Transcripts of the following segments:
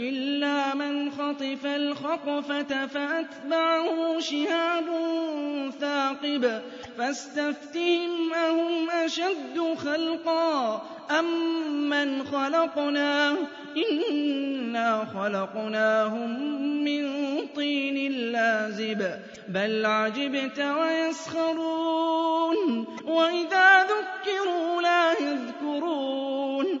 إلا من خطف الخطفة فأتبعه شهاب ثاقب فاستفتهم أهم أشد خلقا أم من خلقنا إنا خلقناهم من طين لازب بل عجبت ويسخرون وإذا ذكروا لا يذكرون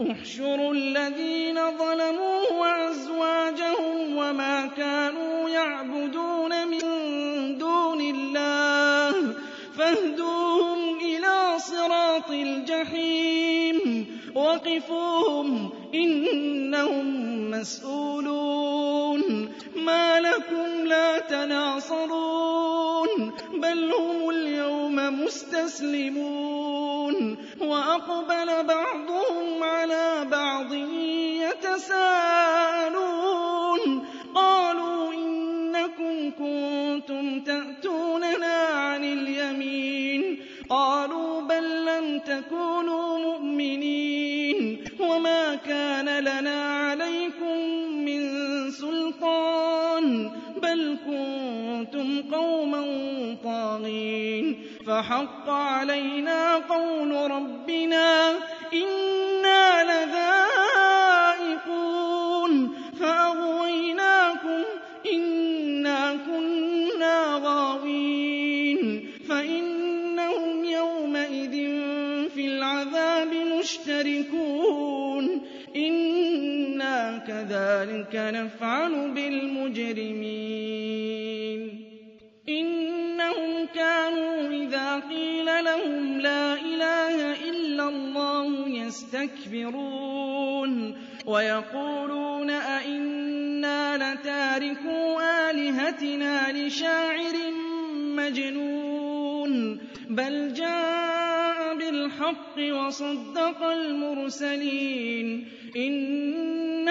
احشروا الذين ظلموا وأزواجهم وما كانوا يعبدون من دون الله فاهدوهم إلى صراط الجحيم وقفوهم إنهم مسؤولون ما لكم لا تناصرون بل هم اليوم مستسلمون وأقبل بعضهم يتساءلون. قالوا إنكم كنتم تأتوننا عن اليمين. قالوا بل لم تكونوا مؤمنين. وما كان لنا عليكم من سلطان. بل كنتم قوما طاغين. فحق علينا قول ربنا كذلك نفعل بالمجرمين. إنهم كانوا إذا قيل لهم لا إله إلا الله يستكبرون ويقولون أئنا لتاركو آلهتنا لشاعر مجنون. بل جاء بالحق وصدق المرسلين.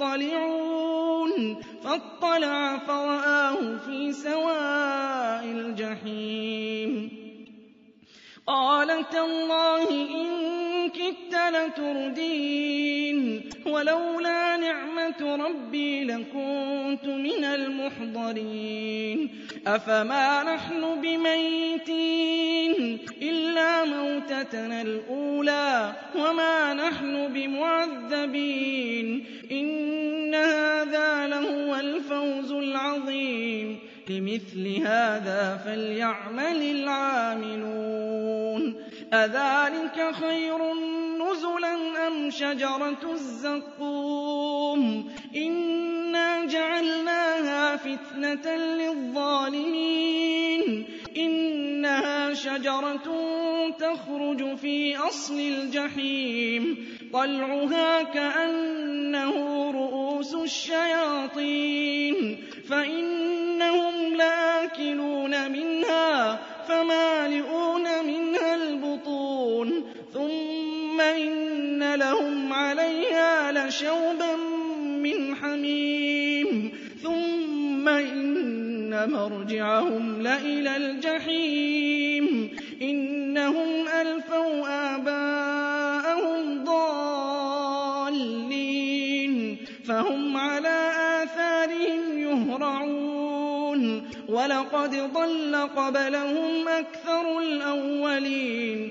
مطلعون. فاطلع فرآه في سواء الجحيم. قال تالله إن كدت لتردين. ولولا نعمة ربي لكنت من المحضرين. أفما نحن بميتين؟ إلا موتتنا الأولى وما نحن بمعذبين. إن هذا لهو الفوز العظيم. لمثل هذا فليعمل العاملون. أذلك خير نزلا أم شجرة الزقوم إنا جعلناها فتنة للظالمين إنها شجرة تخرج في أصل الجحيم طلعها كأنه رؤوس الشياطين فإنهم لآكلون منها فمالئون منها البطون ثم إن لهم عليها لشوبا من حميم. ثم إن مرجعهم لإلى الجحيم. إنهم ألفوا آباءهم ضالين. فهم على آثارهم يهرعون. ولقد ضل قبلهم أكثر الأولين.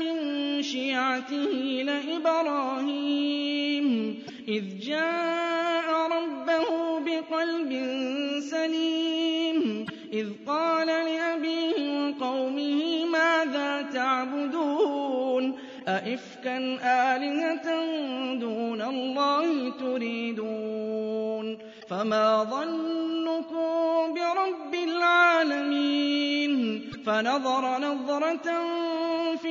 من شيعته لإبراهيم إذ جاء ربه بقلب سليم إذ قال لأبيه وقومه ماذا تعبدون؟ أئفكا آلهة دون الله تريدون؟ فما ظنكم برب العالمين؟ فنظر نظرة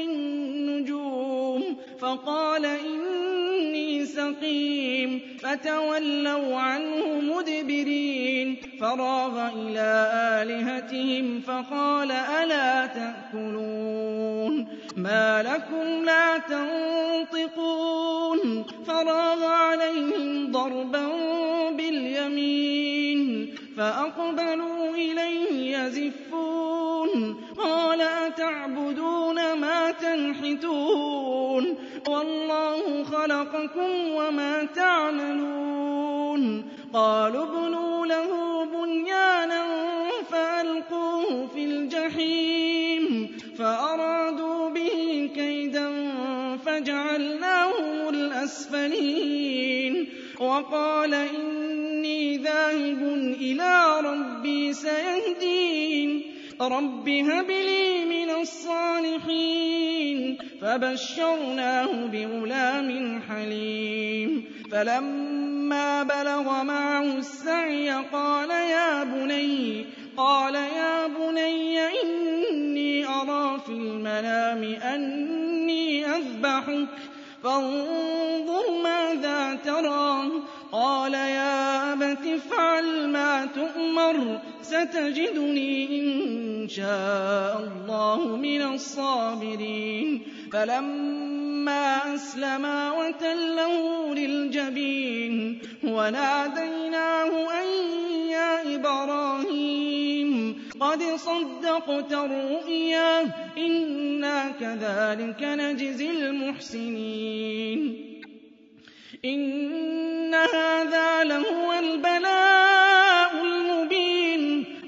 النجوم فقال إني سقيم فتولوا عنه مدبرين فراغ إلى آلهتهم فقال ألا تأكلون ما لكم لا تنطقون فراغ عليهم ضربا باليمين فأقبلوا إليه يزفون قال أتعبدون ما تنحتون والله خلقكم وما تعملون قالوا ابنوا له بنيانا فألقوه في الجحيم فأرادوا به كيدا فجعلناهم الأسفلين وقال إني ذاهب إلى ربي سيهدين رب هب لي من الصالحين فبشرناه بغلام حليم فلما بلغ معه السعي قال يا بني قال يا بني إني أرى في المنام أني أذبحك فانظر ماذا ترى قال يا أبت افعل ما تؤمر ستجدني إن شاء الله من الصابرين. فلما أسلما وتله للجبين وناديناه أن يا إبراهيم قد صدقت الرؤيا إنا كذلك نجزي المحسنين. إن هذا لهو البلاء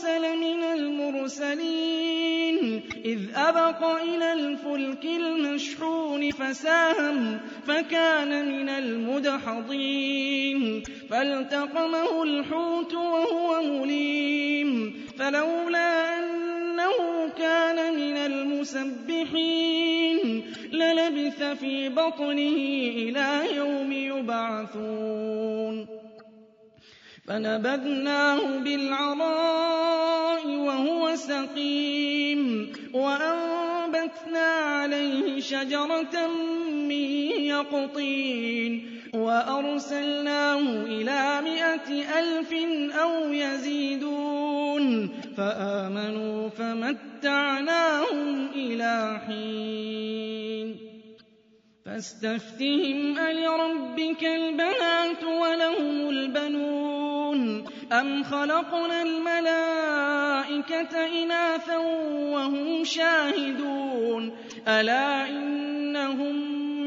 يونس لمن المرسلين. إذ أبق إلى الفلك المشحون فساهم فكان من المدحضين. فالتقمه الحوت وهو مليم. فلولا أنه كان من المسبحين للبث في بطنه إلى يوم يبعثون. فنبذناه بالعراء وهو سقيم وأنبتنا عليه شجرة من يقطين وأرسلناه إلى مائة ألف أو يزيدون فآمنوا فمتعناهم إلى حين فاستفتهم ألربك البنات ولهم البنون أم خلقنا الملائكة إناثا وهم شاهدون ألا إنهم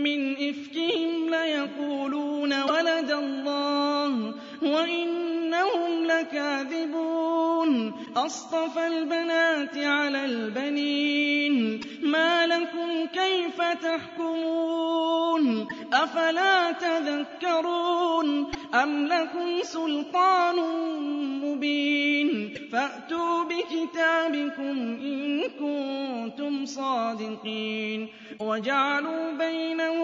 من إفكهم ليقولون ولد الله وإنهم لكاذبون أصطفى البنات على البنين ما لكم كيف تحكمون أفلا تذكرون أم لكم سلطان مبين؟ فَأْتُوا بِكِتَابِكُمْ إِن كُنتُمْ صَادِقِينَ. وَجَعَلُوا بَيْنَهُ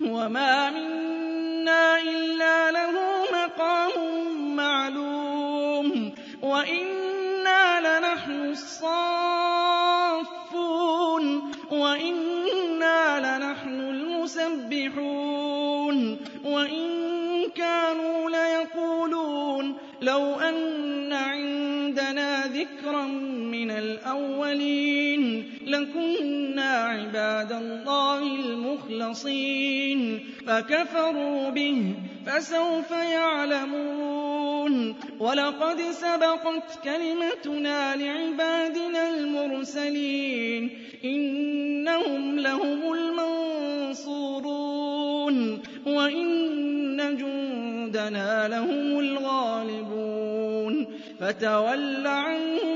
وَمَا مِنَّا إِلَّا لَهُ مَقَامٌ مَّعْلُومٌ وَإِنَّا لَنَحْنُ الصَّافُّونَ وَإِنَّا لَنَحْنُ الْمُسَبِّحُونَ وَإِن كَانُوا لَيَقُولُونَ لَوْ أَنَّ عِندَنَا ذِكْرًا مِّنَ الْأَوَّلِينَ لَكُنَّا عِبَادَ اللَّهِ الْمُخْلَصِينَ فَكَفَرُوا بِهِ فَسَوْفَ يَعْلَمُونَ وَلَقَدْ سَبَقَتْ كَلِمَتُنَا لِعِبَادِنَا الْمُرْسَلِينَ إِنَّهُمْ لَهُمُ الْمَنصُورُونَ وَإِنَّ جُندَنَا لَهُمُ الْغَالِبُونَ فَتَوَلَّ عَنْهُمْ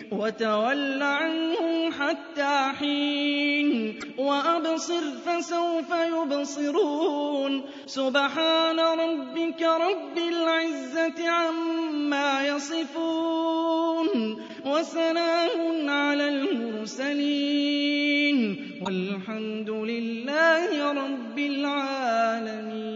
وَتَوَلَّ عَنْهُمْ حَتَّىٰ حِينٍ وَأَبْصِرْ فَسَوْفَ يُبْصِرُونَ سُبْحَانَ رَبِّكَ رَبِّ الْعِزَّةِ عَمَّا يَصِفُونَ وَسَلَامٌ عَلَى الْمُرْسَلِينَ وَالْحَمْدُ لِلَّهِ رَبِّ الْعَالَمِينَ